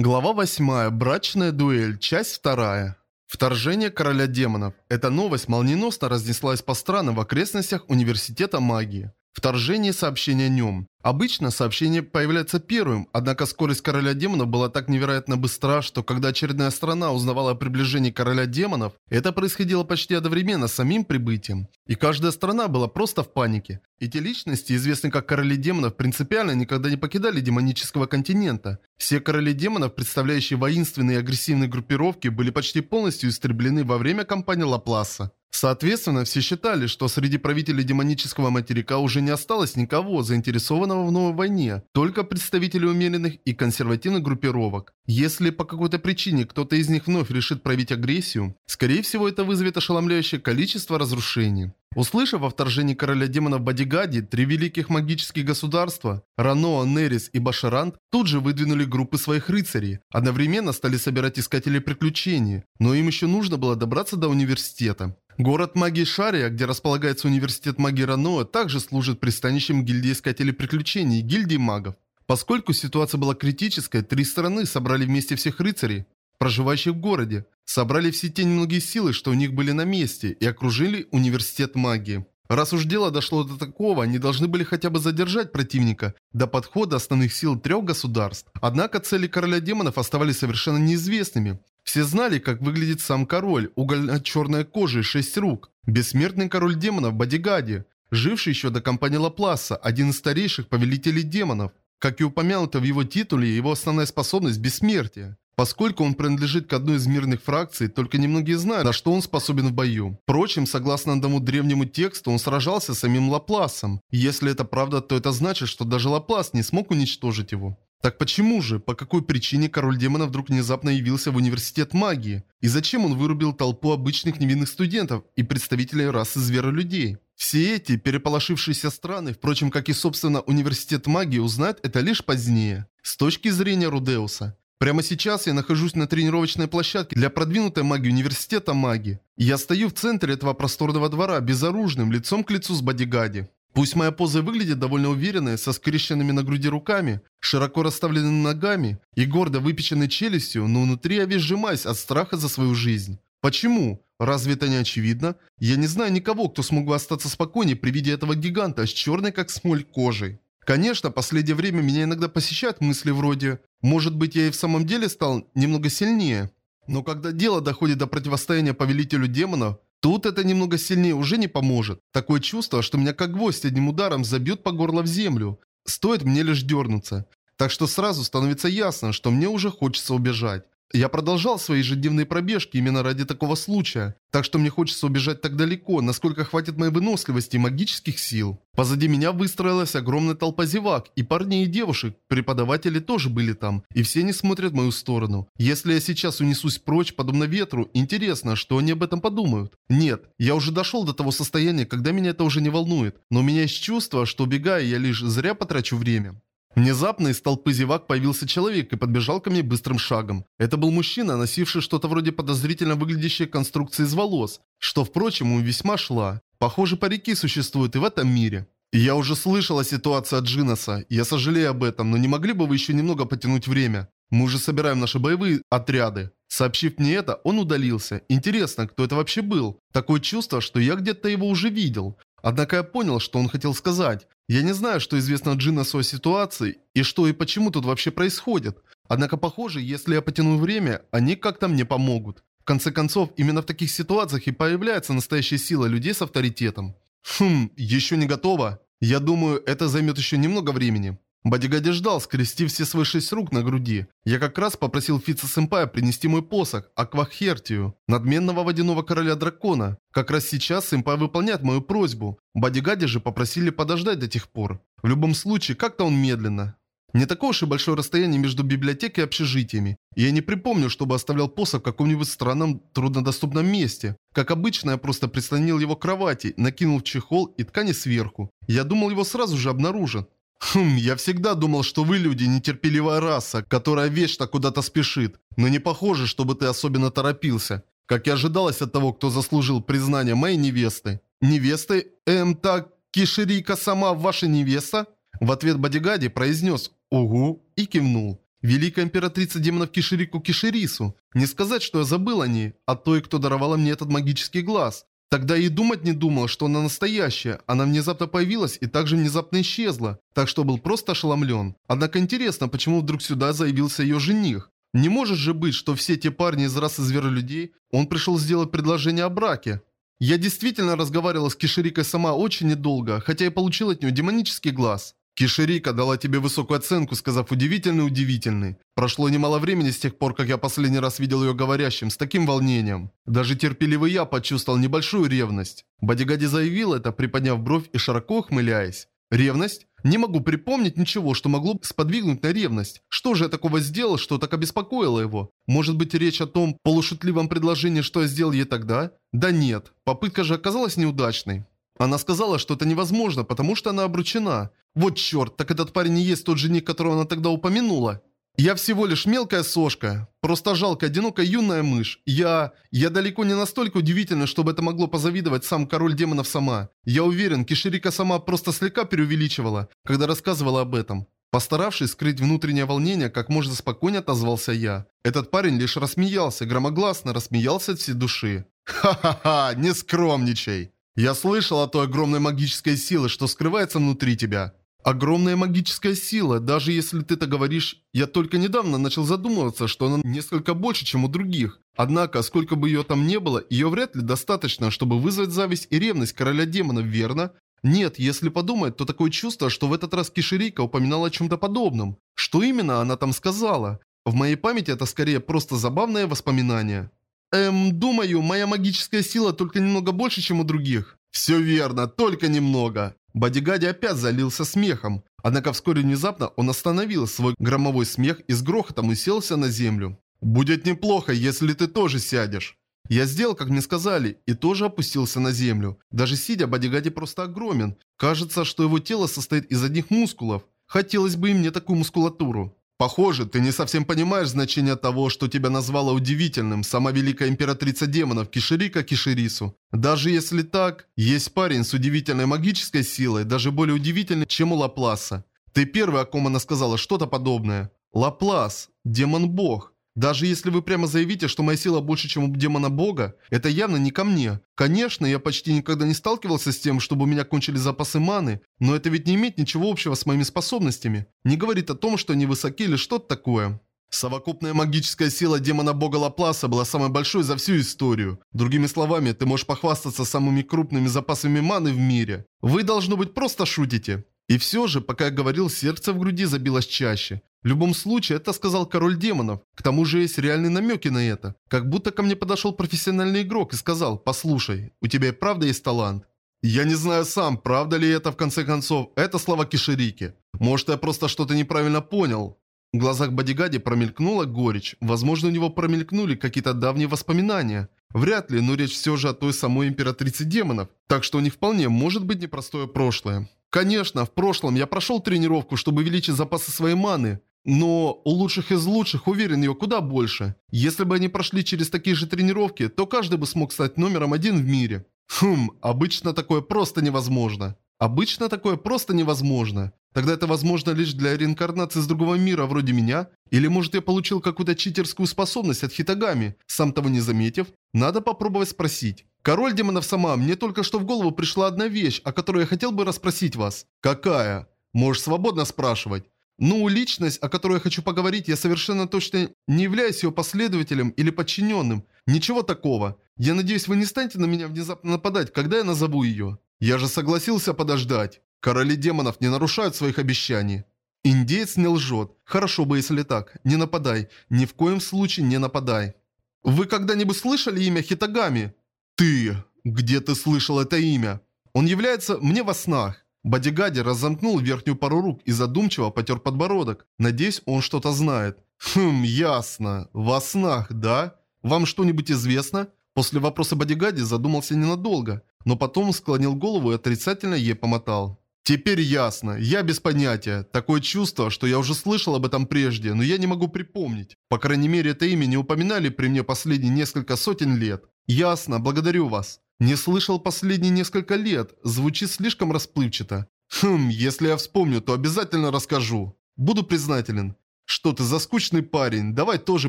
Глава 8. Брачная дуэль. Часть 2. Вторжение короля демонов. Эта новость молниеносно разнеслась по странам в окрестностях университета магии. Вторжение сообщения о нем. Обычно сообщение появляется первым, однако скорость короля демонов была так невероятно быстра, что когда очередная страна узнавала о приближении короля демонов, это происходило почти одновременно с самим прибытием. И каждая страна была просто в панике. Эти личности, известные как короли демонов, принципиально никогда не покидали демонического континента. Все короли демонов, представляющие воинственные и агрессивные группировки, были почти полностью истреблены во время кампании Лапласа. Соответственно, все считали, что среди правителей демонического материка уже не осталось никого, заинтересованного в новой войне, только представители умеренных и консервативных группировок. Если по какой-то причине кто-то из них вновь решит проявить агрессию, скорее всего это вызовет ошеломляющее количество разрушений. Услышав о вторжении короля демонов Бадигади, три великих магических государства – Раноа, Нерис и Башарант – тут же выдвинули группы своих рыцарей, одновременно стали собирать искателей приключений, но им еще нужно было добраться до университета. Город магии Шария, где располагается университет магии Раноа, также служит пристанищем гильдии искателей приключений, гильдии магов. Поскольку ситуация была критической, три стороны собрали вместе всех рыцарей, проживающих в городе, собрали все те немногие силы, что у них были на месте, и окружили университет магии. Раз уж дело дошло до такого, они должны были хотя бы задержать противника до подхода основных сил трех государств. Однако цели короля демонов оставались совершенно неизвестными. Все знали, как выглядит сам король, угольно-черная кожа и шесть рук. Бессмертный король демонов Бодигади, живший еще до компании Лапласа, один из старейших повелителей демонов. Как и упомянуто в его титуле, его основная способность – бессмертие. Поскольку он принадлежит к одной из мирных фракций, только немногие знают, на что он способен в бою. Впрочем, согласно одному древнему тексту, он сражался с самим Лапласом. Если это правда, то это значит, что даже Лаплас не смог уничтожить его. Так почему же, по какой причине король демонов вдруг внезапно явился в университет магии? И зачем он вырубил толпу обычных невинных студентов и представителей расы зверолюдей? Все эти переполошившиеся страны, впрочем, как и собственно университет магии, узнают это лишь позднее. С точки зрения Рудеуса. Прямо сейчас я нахожусь на тренировочной площадке для продвинутой магии университета магии. Я стою в центре этого просторного двора, безоружным, лицом к лицу с бодигади. Пусть моя поза выглядит довольно уверенной, со скрещенными на груди руками, широко расставленными ногами и гордо выпеченной челюстью, но внутри я весь сжимаюсь от страха за свою жизнь. Почему? Разве это не очевидно? Я не знаю никого, кто смог бы остаться спокойнее при виде этого гиганта с черной как смоль кожей. Конечно, последнее время меня иногда посещают мысли вроде «Может быть, я и в самом деле стал немного сильнее?» Но когда дело доходит до противостояния повелителю демонов, Тут это немного сильнее уже не поможет. Такое чувство, что меня как гвоздь одним ударом забьют по горло в землю. Стоит мне лишь дернуться. Так что сразу становится ясно, что мне уже хочется убежать. Я продолжал свои ежедневные пробежки именно ради такого случая, так что мне хочется убежать так далеко, насколько хватит моей выносливости и магических сил. Позади меня выстроилась огромная толпа зевак, и парней и девушек, преподаватели тоже были там, и все они смотрят в мою сторону. Если я сейчас унесусь прочь, подобно ветру, интересно, что они об этом подумают. Нет, я уже дошел до того состояния, когда меня это уже не волнует, но у меня есть чувство, что убегая, я лишь зря потрачу время. Внезапно из толпы зевак появился человек и подбежал ко мне быстрым шагом. Это был мужчина, носивший что-то вроде подозрительно выглядящей конструкции из волос, что, впрочем, ему весьма шла. Похоже, парики существуют и в этом мире. я уже слышал о ситуации от Джиноса. Я сожалею об этом, но не могли бы вы еще немного потянуть время? Мы уже собираем наши боевые отряды. Сообщив мне это, он удалился. Интересно, кто это вообще был? Такое чувство, что я где-то его уже видел. Однако я понял, что он хотел сказать. Я не знаю, что известно Джинасу о ситуации, и что и почему тут вообще происходит. Однако, похоже, если я потяну время, они как-то мне помогут. В конце концов, именно в таких ситуациях и появляется настоящая сила людей с авторитетом. Хм, еще не готово. Я думаю, это займет еще немного времени. Бодигади ждал, скрестив все свои шесть рук на груди. Я как раз попросил Фица-сэмпая принести мой посох, Аквахертию, надменного водяного короля дракона. Как раз сейчас сэмпай выполняет мою просьбу. Бодигади же попросили подождать до тех пор. В любом случае, как-то он медленно. Не такое уж и большое расстояние между библиотекой и общежитиями. И я не припомню, чтобы оставлял посох в каком-нибудь странном, труднодоступном месте. Как обычно, я просто прислонил его к кровати, накинул чехол и ткани сверху. Я думал, его сразу же обнаружат. Хм, я всегда думал, что вы люди нетерпеливая раса, которая вечно куда-то спешит. Но не похоже, чтобы ты особенно торопился. Как и ожидалось от того, кто заслужил признание моей невесты. Невесты? Эм, так, Киширика сама ваша невеста? В ответ Бодигади произнес «Угу» и кивнул. Великая императрица демонов Киширику Киширису. Не сказать, что я забыл о ней, а той, кто даровала мне этот магический глаз. Тогда и думать не думал, что она настоящая. Она внезапно появилась и также внезапно исчезла. Так что был просто ошеломлен. Однако интересно, почему вдруг сюда заявился ее жених. Не может же быть, что все те парни из расы зверолюдей, он пришел сделать предложение о браке. Я действительно разговаривала с Киширикой сама очень недолго, хотя и получил от нее демонический глаз. Киширика дала тебе высокую оценку, сказав «удивительный-удивительный». Прошло немало времени с тех пор, как я последний раз видел ее говорящим, с таким волнением. Даже терпеливый я почувствовал небольшую ревность. Бодигади заявил это, приподняв бровь и широко ухмыляясь. Ревность? Не могу припомнить ничего, что могло бы сподвигнуть на ревность. Что же я такого сделал, что так обеспокоило его? Может быть речь о том полушутливом предложении, что я сделал ей тогда? Да нет, попытка же оказалась неудачной. Она сказала, что это невозможно, потому что она обручена. Вот черт, так этот парень не есть тот жених, которого она тогда упомянула. Я всего лишь мелкая сошка. Просто жалкая, одинокая юная мышь. Я... Я далеко не настолько удивительна, чтобы это могло позавидовать сам король демонов сама. Я уверен, Киширика сама просто слегка преувеличивала, когда рассказывала об этом. Постаравшись скрыть внутреннее волнение, как можно спокойнее отозвался я. Этот парень лишь рассмеялся, громогласно рассмеялся от всей души. «Ха-ха-ха, не скромничай!» Я слышал о той огромной магической силе, что скрывается внутри тебя. Огромная магическая сила, даже если ты это говоришь, я только недавно начал задумываться, что она несколько больше, чем у других. Однако, сколько бы ее там не было, ее вряд ли достаточно, чтобы вызвать зависть и ревность короля демонов, верно? Нет, если подумать, то такое чувство, что в этот раз Киширика упоминала о чем-то подобном. Что именно она там сказала? В моей памяти это скорее просто забавное воспоминание. Эм, думаю, моя магическая сила только немного больше, чем у других. Все верно, только немного. Бодигади опять залился смехом. Однако вскоре внезапно он остановил свой громовой смех и с грохотом уселся на землю. «Будет неплохо, если ты тоже сядешь». Я сделал, как мне сказали, и тоже опустился на землю. Даже сидя, Бодигади просто огромен. Кажется, что его тело состоит из одних мускулов. Хотелось бы и мне такую мускулатуру. Похоже, ты не совсем понимаешь значение того, что тебя назвала удивительным сама великая императрица демонов Киширика Киширису. Даже если так, есть парень с удивительной магической силой, даже более удивительный, чем у Лапласа. Ты первый, о ком она сказала что-то подобное. Лаплас, демон-бог. Даже если вы прямо заявите, что моя сила больше, чем у демона бога, это явно не ко мне. Конечно, я почти никогда не сталкивался с тем, чтобы у меня кончились запасы маны, но это ведь не имеет ничего общего с моими способностями. Не говорит о том, что они высоки или что-то такое. Совокупная магическая сила демона-бога Лапласа была самой большой за всю историю. Другими словами, ты можешь похвастаться самыми крупными запасами маны в мире. Вы, должно быть, просто шутите. И все же, пока я говорил, сердце в груди забилось чаще. В любом случае, это сказал король демонов. К тому же есть реальные намеки на это. Как будто ко мне подошел профессиональный игрок и сказал, послушай, у тебя и правда есть талант. Я не знаю сам, правда ли это в конце концов, это слова Киширики. Может, я просто что-то неправильно понял. В глазах Бодигади промелькнула горечь. Возможно, у него промелькнули какие-то давние воспоминания. Вряд ли, но речь все же о той самой императрице демонов. Так что у них вполне может быть непростое прошлое. Конечно, в прошлом я прошел тренировку, чтобы увеличить запасы своей маны. Но у лучших из лучших, уверен, ее куда больше. Если бы они прошли через такие же тренировки, то каждый бы смог стать номером один в мире. Хм, обычно такое просто невозможно. Обычно такое просто невозможно. Тогда это возможно лишь для реинкарнации с другого мира, вроде меня? Или может я получил какую-то читерскую способность от Хитагами, сам того не заметив? Надо попробовать спросить. Король демонов сама, мне только что в голову пришла одна вещь, о которой я хотел бы расспросить вас. Какая? Можешь свободно спрашивать. Ну, личность, о которой я хочу поговорить, я совершенно точно не являюсь ее последователем или подчиненным. Ничего такого. Я надеюсь, вы не станете на меня внезапно нападать, когда я назову ее. Я же согласился подождать. Короли демонов не нарушают своих обещаний. Индеец не лжет. Хорошо бы, если так. Не нападай. Ни в коем случае не нападай. Вы когда-нибудь слышали имя Хитагами? Ты. Где ты слышал это имя? Он является мне во снах. Бодигади разомкнул верхнюю пару рук и задумчиво потер подбородок. Надеюсь, он что-то знает. Хм, ясно. Во снах, да? Вам что-нибудь известно? После вопроса Бодигади задумался ненадолго, но потом склонил голову и отрицательно ей помотал. Теперь ясно. Я без понятия. Такое чувство, что я уже слышал об этом прежде, но я не могу припомнить. По крайней мере, это имя не упоминали при мне последние несколько сотен лет. Ясно, благодарю вас. Не слышал последние несколько лет. Звучит слишком расплывчато. Хм, если я вспомню, то обязательно расскажу. Буду признателен. Что ты за скучный парень, давай тоже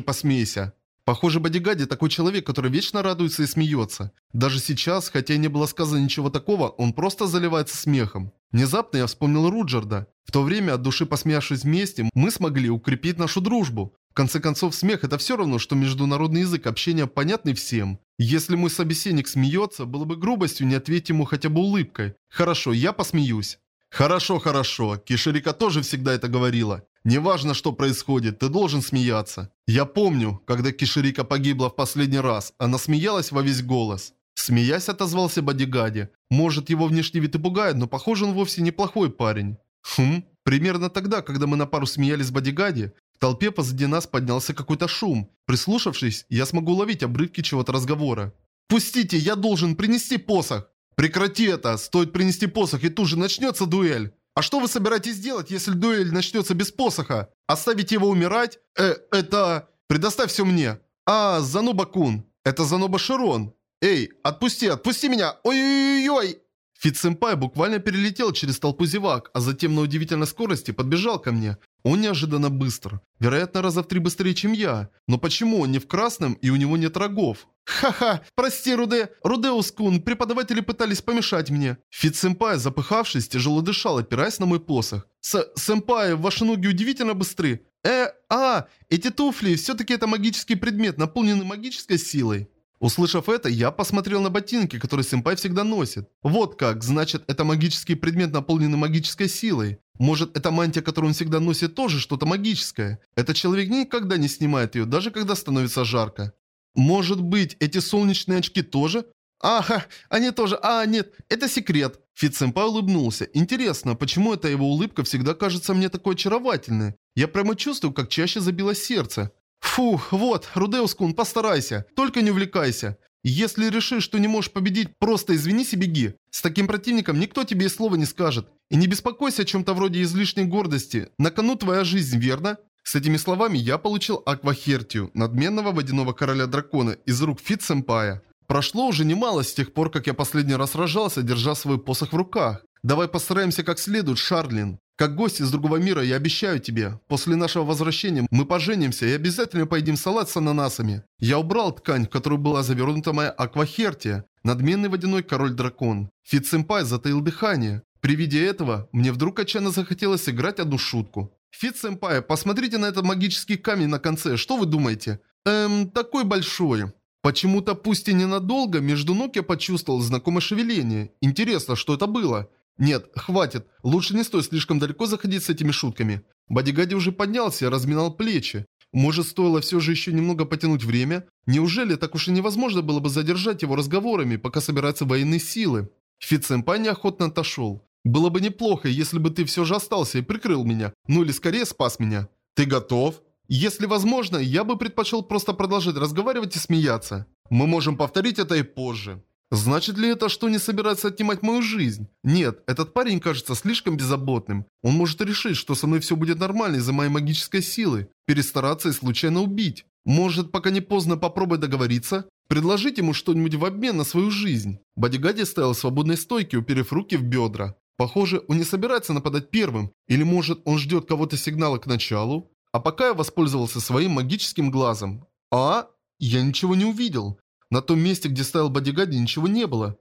посмейся. Похоже, Бодигади такой человек, который вечно радуется и смеется. Даже сейчас, хотя и не было сказано ничего такого, он просто заливается смехом. Внезапно я вспомнил Руджерда. В то время, от души посмеявшись вместе, мы смогли укрепить нашу дружбу. В конце концов, смех это все равно, что международный язык общения понятный всем. Если мой собеседник смеется, было бы грубостью не ответить ему хотя бы улыбкой. Хорошо, я посмеюсь. Хорошо, хорошо. Киширика тоже всегда это говорила. Неважно, что происходит, ты должен смеяться. Я помню, когда Киширика погибла в последний раз, она смеялась во весь голос. Смеясь, отозвался Бодигади. Может, его внешний вид и пугает, но похоже, он вовсе неплохой парень. Хм, примерно тогда, когда мы на пару смеялись с Бодигади, в толпе позади нас поднялся какой-то шум. Прислушавшись, я смогу уловить обрывки чего-то разговора. «Пустите, я должен принести посох!» «Прекрати это! Стоит принести посох, и тут же начнется дуэль!» А что вы собираетесь делать, если дуэль начнется без посоха? Оставить его умирать? Э, это... Предоставь все мне. А, Заноба-кун. Это Заноба Широн. Эй, отпусти, отпусти меня. Ой-ой-ой. Фит-сэмпай буквально перелетел через толпу зевак, а затем на удивительной скорости подбежал ко мне. Он неожиданно быстр. Вероятно, раза в три быстрее, чем я. Но почему он не в красном и у него нет рогов? Ха-ха, прости, Руде. Рудеус-кун, преподаватели пытались помешать мне. Фит-сэмпай, запыхавшись, тяжело дышал, опираясь на мой посох. С-сэмпай, ваши ноги удивительно быстры. Э, а, эти туфли, все-таки это магический предмет, наполненный магической силой. Услышав это, я посмотрел на ботинки, которые сэмпай всегда носит. Вот как, значит, это магический предмет, наполненный магической силой. Может, эта мантия, которую он всегда носит, тоже что-то магическое. Этот человек никогда не снимает ее, даже когда становится жарко. Может быть, эти солнечные очки тоже? Ага, они тоже. А, нет, это секрет. Фит-сэмпай улыбнулся. Интересно, почему эта его улыбка всегда кажется мне такой очаровательной? Я прямо чувствую, как чаще забилось сердце. Фух, вот, Рудеус-кун, постарайся. Только не увлекайся. Если решишь, что не можешь победить, просто извинись и беги. С таким противником никто тебе и слова не скажет. И не беспокойся о чем-то вроде излишней гордости. На кону твоя жизнь, верно? С этими словами я получил Аквахертию, надменного водяного короля дракона, из рук Фит-сэмпая. Прошло уже немало с тех пор, как я последний раз сражался, держа свой посох в руках. Давай постараемся как следует, Шарлин. Как гость из другого мира я обещаю тебе, после нашего возвращения мы поженимся и обязательно поедим салат с ананасами. Я убрал ткань, в которую была завернута моя аквахертия, надменный водяной король-дракон. Фит-сэмпай затаил дыхание. При виде этого, мне вдруг отчаянно захотелось играть одну шутку. Фит-сэмпай, посмотрите на этот магический камень на конце, что вы думаете? Эм, такой большой. Почему-то, пусть и ненадолго, между ног я почувствовал знакомое шевеление. Интересно, что это было? Нет, хватит. Лучше не стоит слишком далеко заходить с этими шутками. Бодигади уже поднялся и разминал плечи. Может, стоило все же еще немного потянуть время? Неужели так уж и невозможно было бы задержать его разговорами, пока собираются военные силы? Фит-сэмпай неохотно отошел. Было бы неплохо, если бы ты все же остался и прикрыл меня. Ну или скорее спас меня. Ты готов? Если возможно, я бы предпочел просто продолжать разговаривать и смеяться. Мы можем повторить это и позже. Значит ли это, что не собирается отнимать мою жизнь? Нет, этот парень кажется слишком беззаботным. Он может решить, что со мной все будет нормально из-за моей магической силы. Перестараться и случайно убить. Может, пока не поздно попробовать договориться? Предложить ему что-нибудь в обмен на свою жизнь. Бодигади стоял в свободной стойке, уперев руки в бедра. Похоже, он не собирается нападать первым. Или может, он ждет кого-то сигнала к началу? А пока я воспользовался своим магическим глазом. А? Я ничего не увидел. На том месте, где стоял бодигади, ничего не было.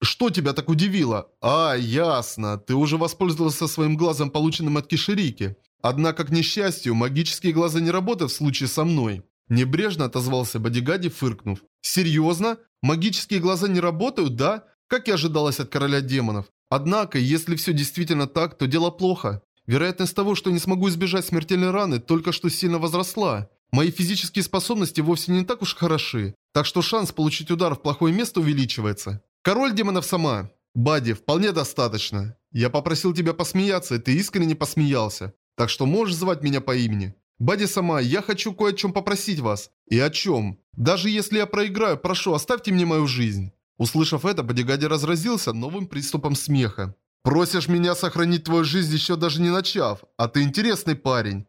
Что тебя так удивило? А, ясно. Ты уже воспользовался своим глазом, полученным от Киширики. Однако, к несчастью, магические глаза не работают в случае со мной. Небрежно отозвался бодигади, фыркнув. Серьезно? Магические глаза не работают, да? Как и ожидалось от короля демонов. Однако, если все действительно так, то дело плохо. Вероятность того, что не смогу избежать смертельной раны, только что сильно возросла. Мои физические способности вовсе не так уж хороши, так что шанс получить удар в плохое место увеличивается. Король демонов сама. Бади, вполне достаточно. Я попросил тебя посмеяться, и ты искренне посмеялся. Так что можешь звать меня по имени. Бади сама, я хочу кое о чем попросить вас. И о чем? Даже если я проиграю, прошу, оставьте мне мою жизнь. Услышав это, Бодигади разразился новым приступом смеха. «Просишь меня сохранить твою жизнь еще даже не начав, а ты интересный парень.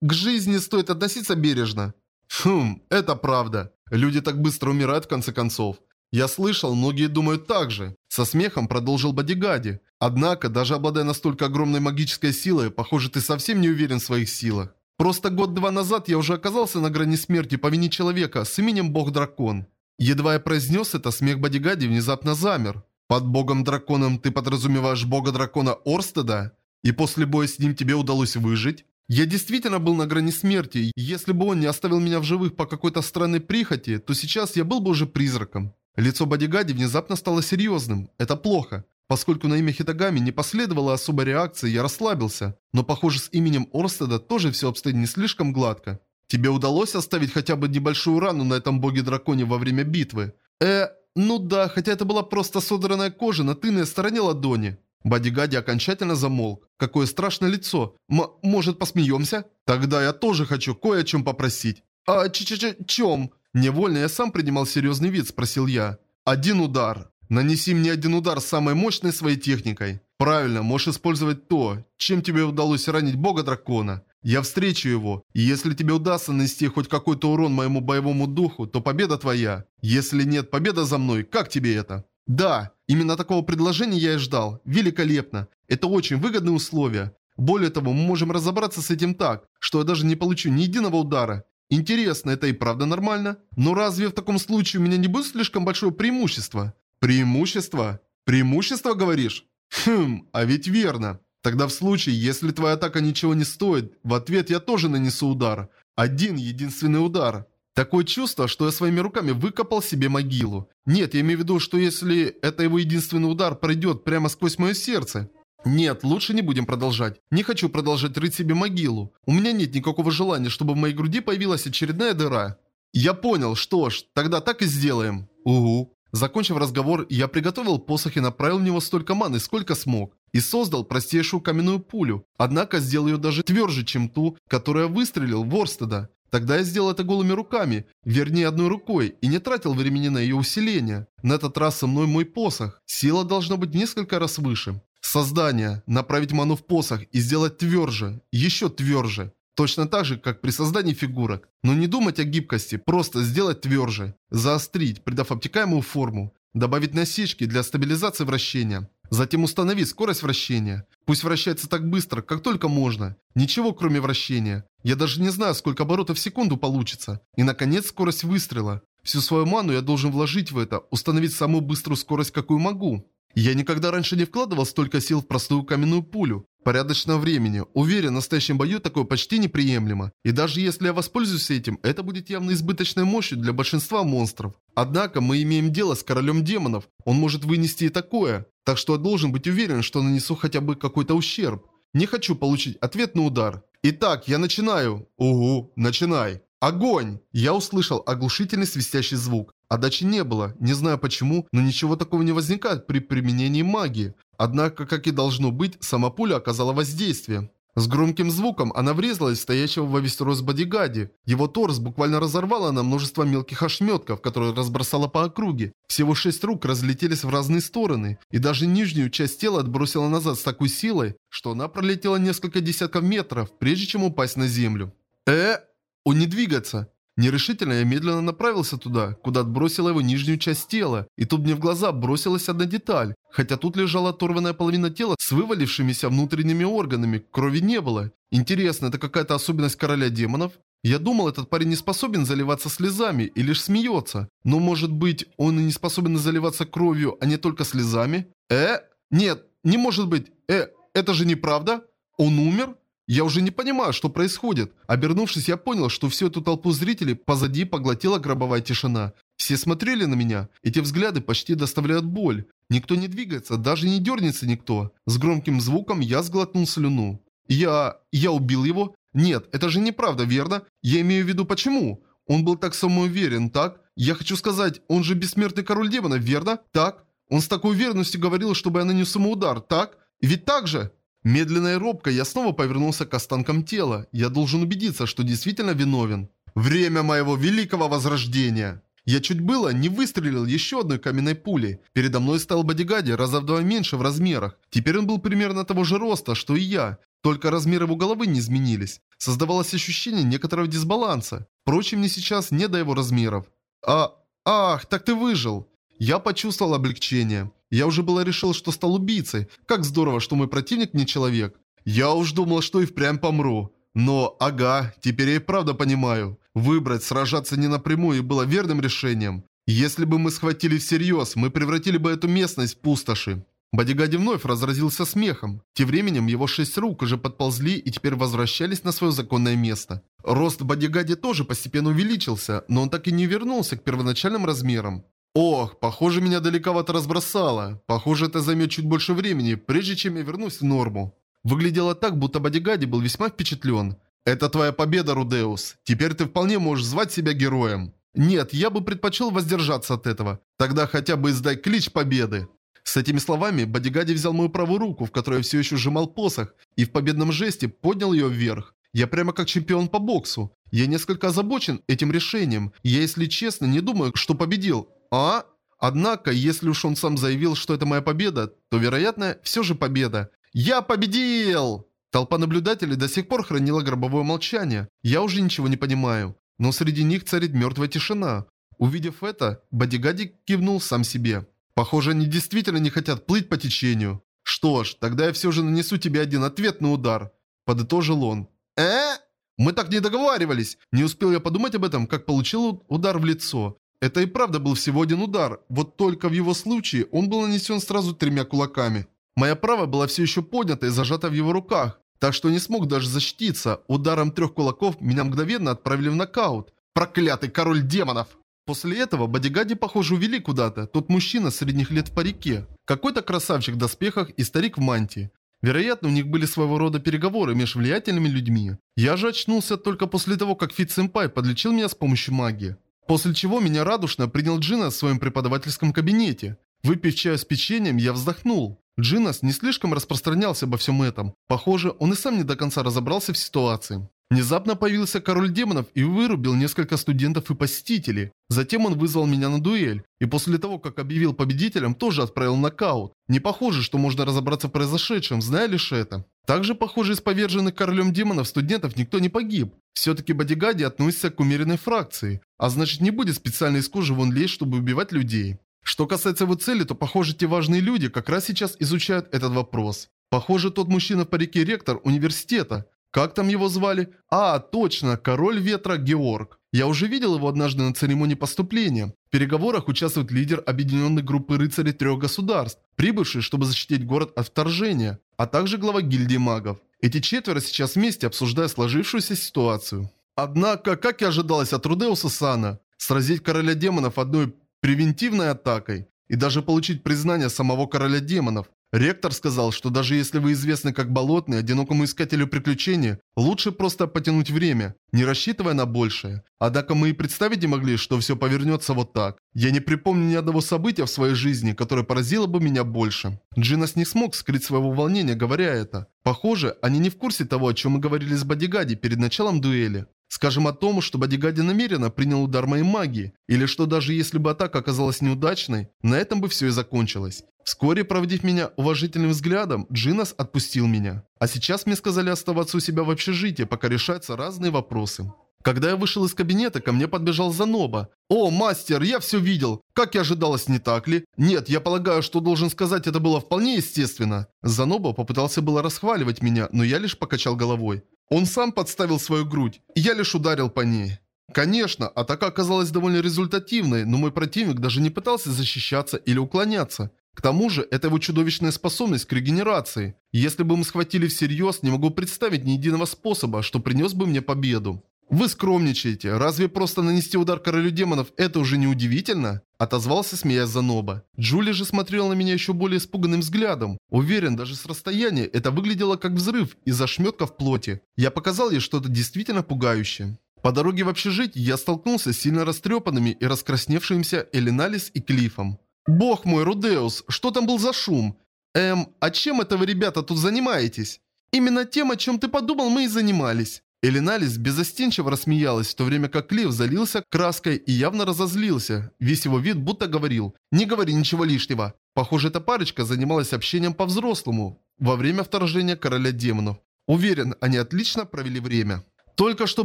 К жизни стоит относиться бережно. Хм, это правда. Люди так быстро умирают в конце концов. Я слышал, многие думают так же. Со смехом продолжил Бодигади. Однако, даже обладая настолько огромной магической силой, похоже, ты совсем не уверен в своих силах. Просто год-два назад я уже оказался на грани смерти по вине человека с именем Бог-Дракон. Едва я произнес это, смех Бодигади внезапно замер. Под Богом-Драконом ты подразумеваешь Бога-Дракона Орстеда? И после боя с ним тебе удалось выжить? Я действительно был на грани смерти, если бы он не оставил меня в живых по какой-то странной прихоти, то сейчас я был бы уже призраком. Лицо Бодигади внезапно стало серьезным. Это плохо. Поскольку на имя Хитагами не последовало особой реакции, я расслабился. Но похоже с именем Орстеда тоже все обстоит не слишком гладко. Тебе удалось оставить хотя бы небольшую рану на этом боге-драконе во время битвы? Э, ну да, хотя это была просто содранная кожа на тыльной стороне ладони. Бодигади окончательно замолк. Какое страшное лицо. М может посмеемся? Тогда я тоже хочу кое о чем попросить. А ч ч ч чем? Невольно я сам принимал серьезный вид, спросил я. Один удар. Нанеси мне один удар самой мощной своей техникой. Правильно, можешь использовать то, чем тебе удалось ранить бога-дракона. Я встречу его, и если тебе удастся нанести хоть какой-то урон моему боевому духу, то победа твоя. Если нет, победа за мной. Как тебе это? Да, именно такого предложения я и ждал. Великолепно. Это очень выгодные условия. Более того, мы можем разобраться с этим так, что я даже не получу ни единого удара. Интересно, это и правда нормально? Но разве в таком случае у меня не будет слишком большое преимущество? Преимущество? Преимущество, говоришь? Хм, а ведь верно. Тогда в случае, если твоя атака ничего не стоит, в ответ я тоже нанесу удар. Один единственный удар. Такое чувство, что я своими руками выкопал себе могилу. Нет, я имею в виду, что если это его единственный удар пройдет прямо сквозь мое сердце. Нет, лучше не будем продолжать. Не хочу продолжать рыть себе могилу. У меня нет никакого желания, чтобы в моей груди появилась очередная дыра. Я понял, что ж, тогда так и сделаем. Угу. Закончив разговор, я приготовил посох и направил в него столько маны, сколько смог. И создал простейшую каменную пулю. Однако сделал ее даже тверже, чем ту, которую выстрелил в Орстеда. Тогда я сделал это голыми руками, вернее одной рукой, и не тратил времени на ее усиление. На этот раз со мной мой посох. Сила должна быть несколько раз выше. Создание. Направить ману в посох и сделать тверже. Еще тверже. Точно так же, как при создании фигурок. Но не думать о гибкости, просто сделать тверже. Заострить, придав обтекаемую форму. Добавить насечки для стабилизации вращения. Затем установить скорость вращения. Пусть вращается так быстро, как только можно. Ничего кроме вращения. Я даже не знаю, сколько оборотов в секунду получится. И наконец скорость выстрела. Всю свою ману я должен вложить в это, установить самую быструю скорость, какую могу. Я никогда раньше не вкладывал столько сил в простую каменную пулю. Порядочного времени. Уверен, в настоящем бою такое почти неприемлемо. И даже если я воспользуюсь этим, это будет явно избыточной мощью для большинства монстров. Однако мы имеем дело с королем демонов. Он может вынести и такое. Так что я должен быть уверен, что нанесу хотя бы какой-то ущерб. Не хочу получить ответный удар. Итак, я начинаю. Угу, начинай. Огонь! Я услышал оглушительный свистящий звук. Отдачи не было, не знаю почему, но ничего такого не возникает при применении магии. Однако, как и должно быть, сама пуля оказала воздействие. С громким звуком она врезалась в стоящего во весь рост бодигади. Его торс буквально разорвало на множество мелких ошметков, которые разбросала по округе. Всего шесть рук разлетелись в разные стороны, и даже нижнюю часть тела отбросила назад с такой силой, что она пролетела несколько десятков метров, прежде чем упасть на землю. Э, он не двигается. Нерешительно я медленно направился туда, куда отбросила его нижнюю часть тела, и тут мне в глаза бросилась одна деталь. Хотя тут лежала оторванная половина тела с вывалившимися внутренними органами, крови не было. Интересно, это какая-то особенность короля демонов? Я думал, этот парень не способен заливаться слезами и лишь смеется. Но может быть, он и не способен заливаться кровью, а не только слезами? Э? Нет, не может быть. Э, это же неправда? Он умер? Я уже не понимаю, что происходит. Обернувшись, я понял, что всю эту толпу зрителей позади поглотила гробовая тишина. Все смотрели на меня. Эти взгляды почти доставляют боль. Никто не двигается, даже не дернется никто. С громким звуком я сглотнул слюну. Я... я убил его? Нет, это же неправда, верно? Я имею в виду почему? Он был так самоуверен, так? Я хочу сказать, он же бессмертный король демонов, верно? Так? Он с такой уверенностью говорил, чтобы я нанес ему удар, так? Ведь так же? Медленно и робко я снова повернулся к останкам тела. Я должен убедиться, что действительно виновен. Время моего великого возрождения. Я чуть было не выстрелил еще одной каменной пулей. Передо мной стал бодигади раза в два меньше в размерах. Теперь он был примерно того же роста, что и я. Только размеры его головы не изменились. Создавалось ощущение некоторого дисбаланса. Впрочем, мне сейчас не до его размеров. А... Ах, так ты выжил. Я почувствовал облегчение. Я уже было решил, что стал убийцей. Как здорово, что мой противник не человек. Я уж думал, что и впрямь помру. Но, ага, теперь я и правда понимаю. Выбрать сражаться не напрямую было верным решением. Если бы мы схватили всерьез, мы превратили бы эту местность в пустоши. Бодигади вновь разразился смехом. Тем временем его шесть рук уже подползли и теперь возвращались на свое законное место. Рост Бодигади тоже постепенно увеличился, но он так и не вернулся к первоначальным размерам. Ох, похоже меня далековато разбросало. Похоже это займет чуть больше времени, прежде чем я вернусь в норму. Выглядело так, будто Бодигади был весьма впечатлен. «Это твоя победа, Рудеус. Теперь ты вполне можешь звать себя героем». «Нет, я бы предпочел воздержаться от этого. Тогда хотя бы издай клич победы». С этими словами Бодигади взял мою правую руку, в которой я все еще сжимал посох, и в победном жесте поднял ее вверх. Я прямо как чемпион по боксу. Я несколько озабочен этим решением. Я, если честно, не думаю, что победил. А? Однако, если уж он сам заявил, что это моя победа, то, вероятно, все же победа. Я победил! Толпа наблюдателей до сих пор хранила гробовое молчание. Я уже ничего не понимаю. Но среди них царит мертвая тишина. Увидев это, Бодигади кивнул сам себе. Похоже, они действительно не хотят плыть по течению. Что ж, тогда я все же нанесу тебе один ответный удар. Подытожил он. Э? Мы так не договаривались. Не успел я подумать об этом, как получил удар в лицо. Это и правда был всего один удар. Вот только в его случае он был нанесен сразу тремя кулаками. Моя правая была все еще поднята и зажата в его руках. Так что не смог даже защититься. Ударом трех кулаков меня мгновенно отправили в нокаут. Проклятый король демонов! После этого бодигади, похоже, увели куда-то. Тот мужчина средних лет в парике. Какой-то красавчик в доспехах и старик в мантии. Вероятно, у них были своего рода переговоры между влиятельными людьми. Я же очнулся только после того, как Фит-сэмпай подлечил меня с помощью магии. После чего меня радушно принял Джина в своем преподавательском кабинете. Выпив чаю с печеньем, я вздохнул. Джинас не слишком распространялся обо всем этом. Похоже, он и сам не до конца разобрался в ситуации. Внезапно появился король демонов и вырубил несколько студентов и посетителей. Затем он вызвал меня на дуэль. И после того, как объявил победителем, тоже отправил нокаут. Не похоже, что можно разобраться в произошедшем, зная лишь это. Также, похоже, из поверженных королем демонов студентов никто не погиб. Все-таки бодигади относятся к умеренной фракции. А значит не будет специально из кожи вон лезть, чтобы убивать людей. Что касается его цели, то похоже те важные люди как раз сейчас изучают этот вопрос. Похоже тот мужчина в парике ректор университета. Как там его звали? А, точно, король ветра Георг. Я уже видел его однажды на церемонии поступления. В переговорах участвует лидер объединенной группы рыцарей трех государств, прибывший, чтобы защитить город от вторжения, а также глава гильдии магов. Эти четверо сейчас вместе обсуждают сложившуюся ситуацию. Однако, как и ожидалось от Рудеуса Сана, сразить короля демонов одной превентивной атакой и даже получить признание самого короля демонов. Ректор сказал, что даже если вы известны как болотный, одинокому искателю приключений, лучше просто потянуть время, не рассчитывая на большее. Однако мы и представить не могли, что все повернется вот так. Я не припомню ни одного события в своей жизни, которое поразило бы меня больше. Джинас не смог скрыть своего волнения, говоря это. Похоже, они не в курсе того, о чем мы говорили с Бодигади перед началом дуэли. Скажем о том, что Бодигади намеренно принял удар моей магии, или что даже если бы атака оказалась неудачной, на этом бы все и закончилось. Вскоре, проводив меня уважительным взглядом, Джинас отпустил меня. А сейчас мне сказали оставаться у себя в общежитии, пока решаются разные вопросы. Когда я вышел из кабинета, ко мне подбежал Заноба. «О, мастер, я все видел! Как и ожидалось, не так ли? Нет, я полагаю, что должен сказать, это было вполне естественно». Заноба попытался было расхваливать меня, но я лишь покачал головой. Он сам подставил свою грудь, и я лишь ударил по ней. Конечно, атака оказалась довольно результативной, но мой противник даже не пытался защищаться или уклоняться. К тому же, это его чудовищная способность к регенерации. Если бы мы схватили всерьез, не могу представить ни единого способа, что принес бы мне победу. «Вы скромничаете. Разве просто нанести удар королю демонов – это уже не удивительно?» Отозвался, смеясь Заноба. Джули же смотрела на меня еще более испуганным взглядом. Уверен, даже с расстояния это выглядело как взрыв из-за шметка плоти. Я показал ей что-то действительно пугающее. По дороге в общежитие я столкнулся с сильно растрепанными и раскрасневшимися Элиналис и Клифом. «Бог мой, Рудеус, что там был за шум? Эм, а чем это вы, ребята, тут занимаетесь?» «Именно тем, о чем ты подумал, мы и занимались». Элиналис безостенчиво рассмеялась, в то время как Клифф залился краской и явно разозлился. Весь его вид будто говорил «Не говори ничего лишнего». Похоже, эта парочка занималась общением по-взрослому во время вторжения короля демонов. Уверен, они отлично провели время. Только что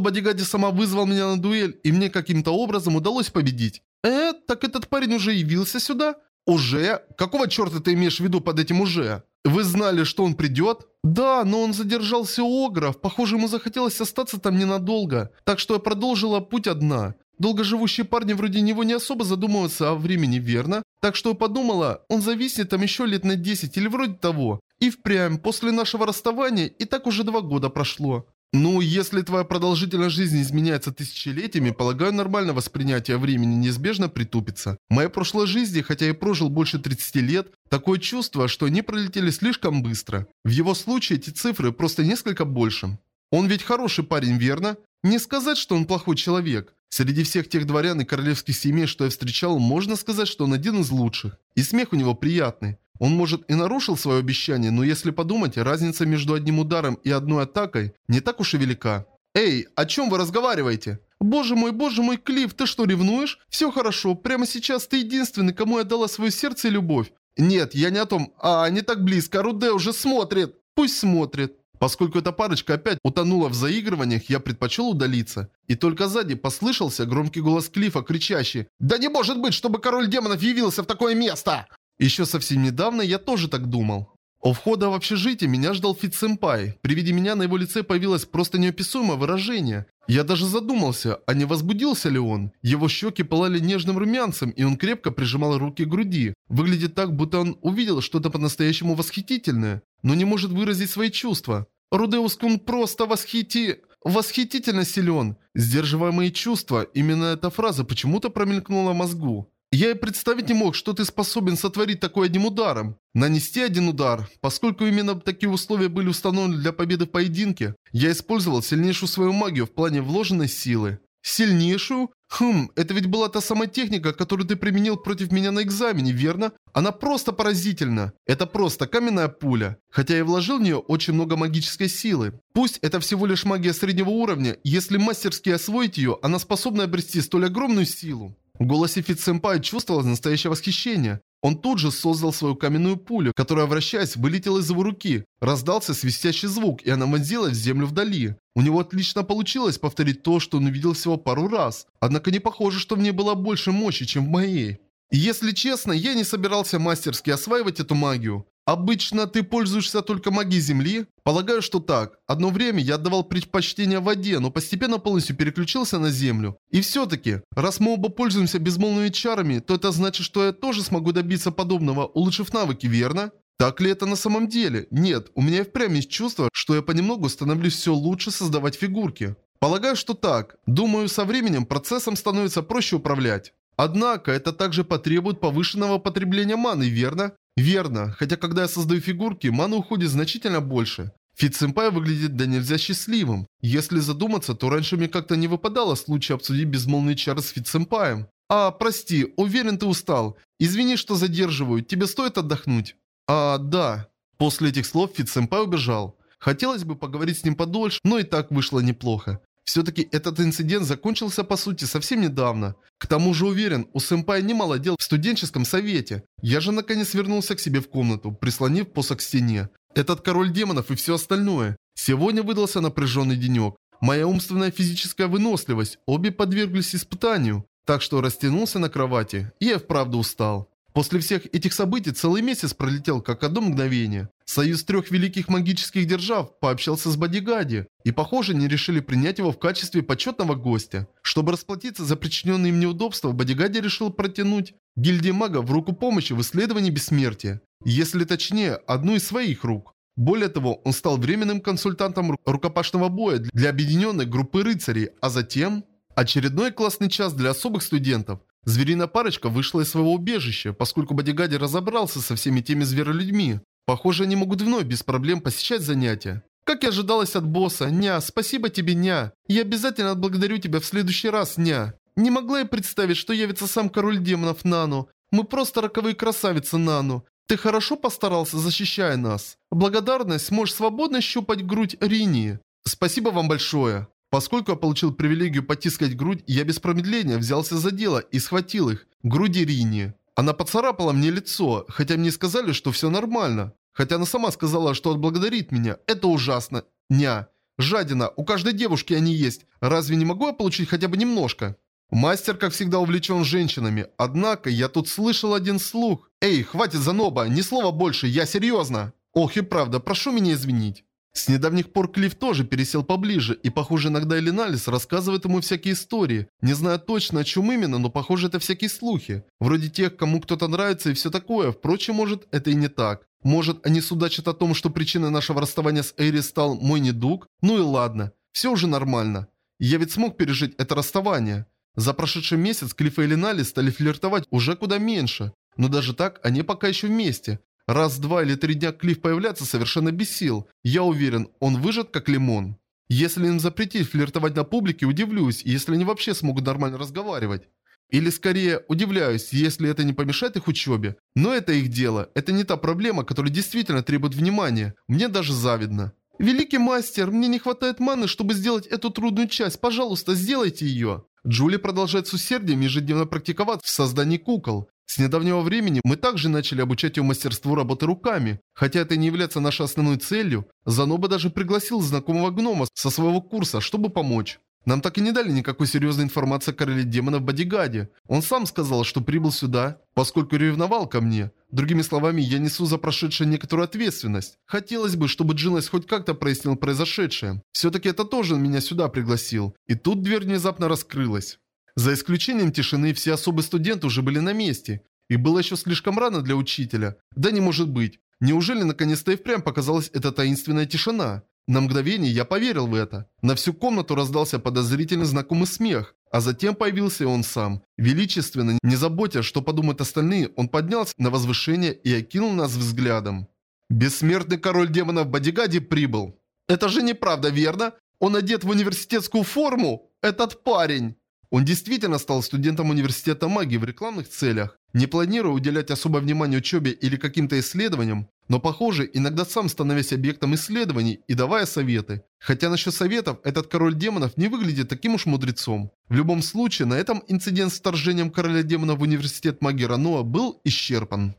Бодигади сама вызвал меня на дуэль, и мне каким-то образом удалось победить. Э, так этот парень уже явился сюда? Уже? Какого черта ты имеешь в виду под этим уже? Вы знали, что он придет? Да, но он задержался у Огров. Похоже, ему захотелось остаться там ненадолго. Так что я продолжила путь одна. Долгоживущие парни вроде него не особо задумываются о времени, верно? Так что я подумала, он зависнет там еще лет на 10 или вроде того. И впрямь, после нашего расставания, и так уже два года прошло. Ну, если твоя продолжительность жизни изменяется тысячелетиями, полагаю, нормальное воспринятие времени неизбежно притупится. В моей прошлой жизни, хотя я прожил больше 30 лет, такое чувство, что они пролетели слишком быстро. В его случае эти цифры просто несколько больше. Он ведь хороший парень, верно? Не сказать, что он плохой человек. Среди всех тех дворян и королевских семей, что я встречал, можно сказать, что он один из лучших. И смех у него приятный. Он, может, и нарушил свое обещание, но если подумать, разница между одним ударом и одной атакой не так уж и велика. «Эй, о чем вы разговариваете?» «Боже мой, боже мой, Клифф, ты что, ревнуешь? Все хорошо, прямо сейчас ты единственный, кому я дала свое сердце и любовь». «Нет, я не о том. А, не так близко, Руде уже смотрит». «Пусть смотрит». Поскольку эта парочка опять утонула в заигрываниях, я предпочел удалиться. И только сзади послышался громкий голос Клифа, кричащий «Да не может быть, чтобы король демонов явился в такое место!» Еще совсем недавно я тоже так думал. У входа в общежитие меня ждал Фит-сэмпай. При виде меня на его лице появилось просто неописуемое выражение. Я даже задумался, а не возбудился ли он. Его щеки пылали нежным румянцем, и он крепко прижимал руки к груди. Выглядит так, будто он увидел что-то по-настоящему восхитительное, но не может выразить свои чувства. Рудеус Кун просто восхити... восхитительно силен. Сдерживая мои чувства, именно эта фраза почему-то промелькнула в мозгу. Я и представить не мог, что ты способен сотворить такое одним ударом. Нанести один удар. Поскольку именно такие условия были установлены для победы в поединке, я использовал сильнейшую свою магию в плане вложенной силы. Сильнейшую? Хм, это ведь была та самая техника, которую ты применил против меня на экзамене, верно? Она просто поразительна. Это просто каменная пуля. Хотя я вложил в нее очень много магической силы. Пусть это всего лишь магия среднего уровня, если мастерски освоить ее, она способна обрести столь огромную силу. В голосе Фит-сэмпай чувствовалось настоящее восхищение. Он тут же создал свою каменную пулю, которая, вращаясь, вылетела из его руки. Раздался свистящий звук, и она вонзилась в землю вдали. У него отлично получилось повторить то, что он увидел всего пару раз. Однако не похоже, что в ней было больше мощи, чем в моей. если честно, я не собирался мастерски осваивать эту магию. Обычно ты пользуешься только магией Земли? Полагаю, что так. Одно время я отдавал предпочтение воде, но постепенно полностью переключился на Землю. И все-таки, раз мы оба пользуемся безмолвными чарами, то это значит, что я тоже смогу добиться подобного, улучшив навыки, верно? Так ли это на самом деле? Нет, у меня и впрямь есть чувство, что я понемногу становлюсь все лучше создавать фигурки. Полагаю, что так. Думаю, со временем процессом становится проще управлять. Однако, это также потребует повышенного потребления маны, верно? Верно, хотя когда я создаю фигурки, маны уходит значительно больше. Фит-сэмпай выглядит донельзя счастливым. Если задуматься, то раньше мне как-то не выпадало случая обсудить безмолвные чары с Фит-сэмпаем. А, прости, уверен, ты устал. Извини, что задерживаю, тебе стоит отдохнуть. А, да. После этих слов Фит-сэмпай убежал. Хотелось бы поговорить с ним подольше, но и так вышло неплохо. Все-таки этот инцидент закончился по сути совсем недавно. К тому же уверен, у сэмпая немало дел в студенческом совете. Я же наконец вернулся к себе в комнату, прислонив посох к стене. Этот король демонов и все остальное. Сегодня выдался напряженный денек. Моя умственная физическая выносливость обе подверглись испытанию. Так что растянулся на кровати, и я вправду устал. После всех этих событий целый месяц пролетел как одно мгновение. Союз трех великих магических держав пообщался с Бодигади, и похоже не решили принять его в качестве почетного гостя. Чтобы расплатиться за причиненные им неудобства, Бодигади решил протянуть гильдии магов в руку помощи в исследовании бессмертия. Если точнее, одну из своих рук. Более того, он стал временным консультантом рукопашного боя для объединенной группы рыцарей, а затем... Очередной классный час для особых студентов. Звериная парочка вышла из своего убежища, поскольку Бодигади разобрался со всеми теми зверолюдьми. Похоже, они могут вновь без проблем посещать занятия. Как и ожидалось от босса, Ня, спасибо тебе, Ня. Я обязательно отблагодарю тебя в следующий раз, Ня. Не могла я представить, что явится сам король демонов Нану. Мы просто роковые красавицы Нану. Ты хорошо постарался, защищая нас. Благодарность можешь свободно щупать грудь Рини. Спасибо вам большое. Поскольку я получил привилегию потискать грудь, я без промедления взялся за дело и схватил их. Груди Рини. Она поцарапала мне лицо, хотя мне сказали, что все нормально. Хотя она сама сказала, что отблагодарит меня. Это ужасно. Ня. Жадина. У каждой девушки они есть. Разве не могу я получить хотя бы немножко? Мастер, как всегда, увлечен женщинами. Однако, я тут слышал один слух. Эй, хватит заноба, ни слова больше, я серьезно. Ох и правда, прошу меня извинить. С недавних пор Клифф тоже пересел поближе, и, похоже, иногда Элиналис рассказывает ему всякие истории. Не знаю точно, о чем именно, но, похоже, это всякие слухи. Вроде тех, кому кто-то нравится и все такое. Впрочем, может, это и не так. Может, они судачат о том, что причиной нашего расставания с Эйри стал мой недуг? Ну и ладно. Все уже нормально. Я ведь смог пережить это расставание. За прошедший месяц Клифф и Элиналис стали флиртовать уже куда меньше. Но даже так, они пока еще вместе. Раз, два или три дня Клифф появляется совершенно без сил. Я уверен, он выжат как лимон. Если им запретить флиртовать на публике, удивлюсь, если они вообще смогут нормально разговаривать. Или скорее, удивляюсь, если это не помешает их учебе. Но это их дело. Это не та проблема, которая действительно требует внимания. Мне даже завидно. «Великий мастер, мне не хватает маны, чтобы сделать эту трудную часть. Пожалуйста, сделайте ее». Джули продолжает с усердием ежедневно практиковать в создании кукол. С недавнего времени мы также начали обучать ее мастерству работы руками. Хотя это не является нашей основной целью, Заноба даже пригласил знакомого гнома со своего курса, чтобы помочь. Нам так и не дали никакой серьезной информации о короле демонов Бодигаде. Он сам сказал, что прибыл сюда, поскольку ревновал ко мне. Другими словами, я несу за прошедшее некоторую ответственность. Хотелось бы, чтобы Джилайс хоть как-то прояснил произошедшее. Все-таки это тоже меня сюда пригласил. И тут дверь внезапно раскрылась. За исключением тишины, все особые студенты уже были на месте. И было еще слишком рано для учителя. Да не может быть. Неужели наконец-то и впрямь показалась эта таинственная тишина? На мгновение я поверил в это. На всю комнату раздался подозрительно знакомый смех, а затем появился он сам. Величественно, не заботясь, что подумают остальные, он поднялся на возвышение и окинул нас взглядом. Бессмертный король демонов Бодигади прибыл. Это же неправда, верно? Он одет в университетскую форму? Этот парень! Он действительно стал студентом университета магии в рекламных целях, не планируя уделять особое внимание учебе или каким-то исследованиям, но, похоже, иногда сам становясь объектом исследований и давая советы. Хотя насчет советов, этот король демонов не выглядит таким уж мудрецом. В любом случае, на этом инцидент с вторжением короля демонов в университет магии Раноа был исчерпан.